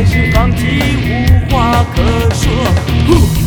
还是放弃，无话可说。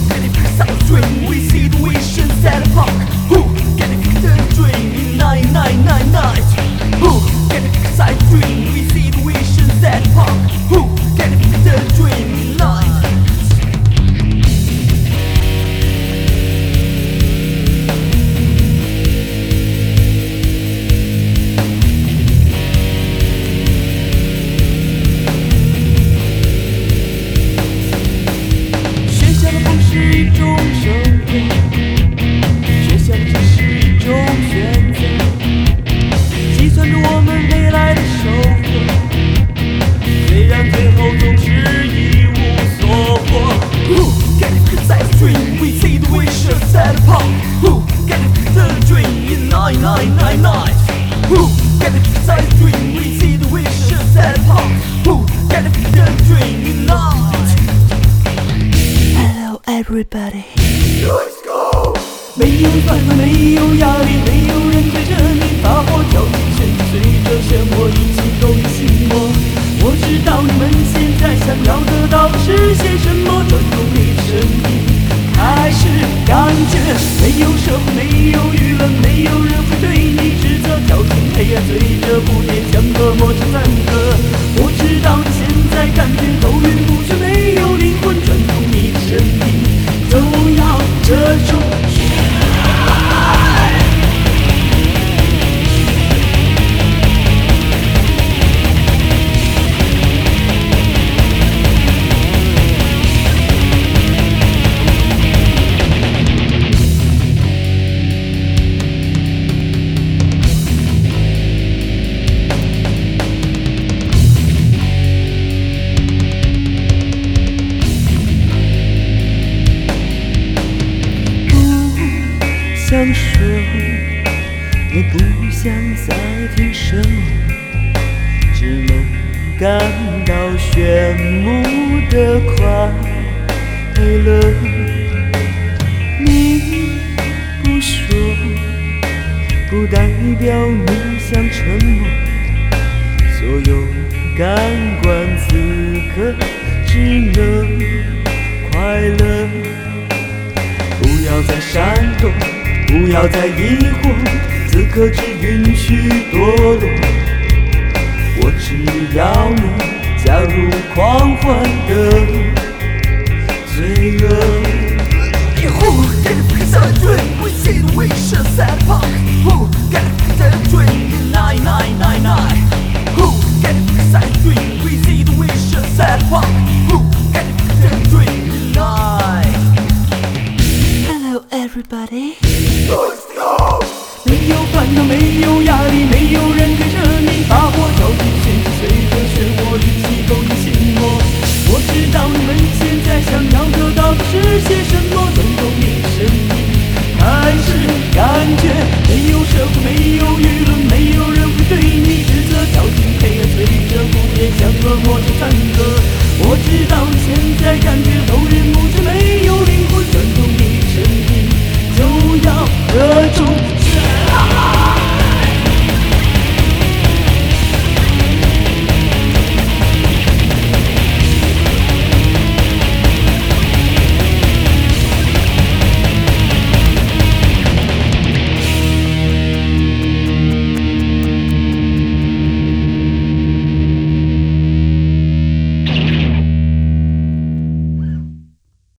9999? Who can it be that dream? We see the visions at the park. Who can it be the dream in 99? Hello everybody. 没有烦恼，没有压力，没有人追着你发火，跳进身体随着漩涡一起 想说，也不想再听什么，只能感到炫目的快乐。你不说，不代表你想沉默，所有感官此刻只能快乐。不要再闪躲，不要再疑惑，此刻只允许堕落。我只要你加入狂欢的罪恶。是些什么，能有你声音。开是感觉，没有社会，没有舆论，没有人会对你指责。跳进黑暗，随着风也像恶魔中唱歌。我知道。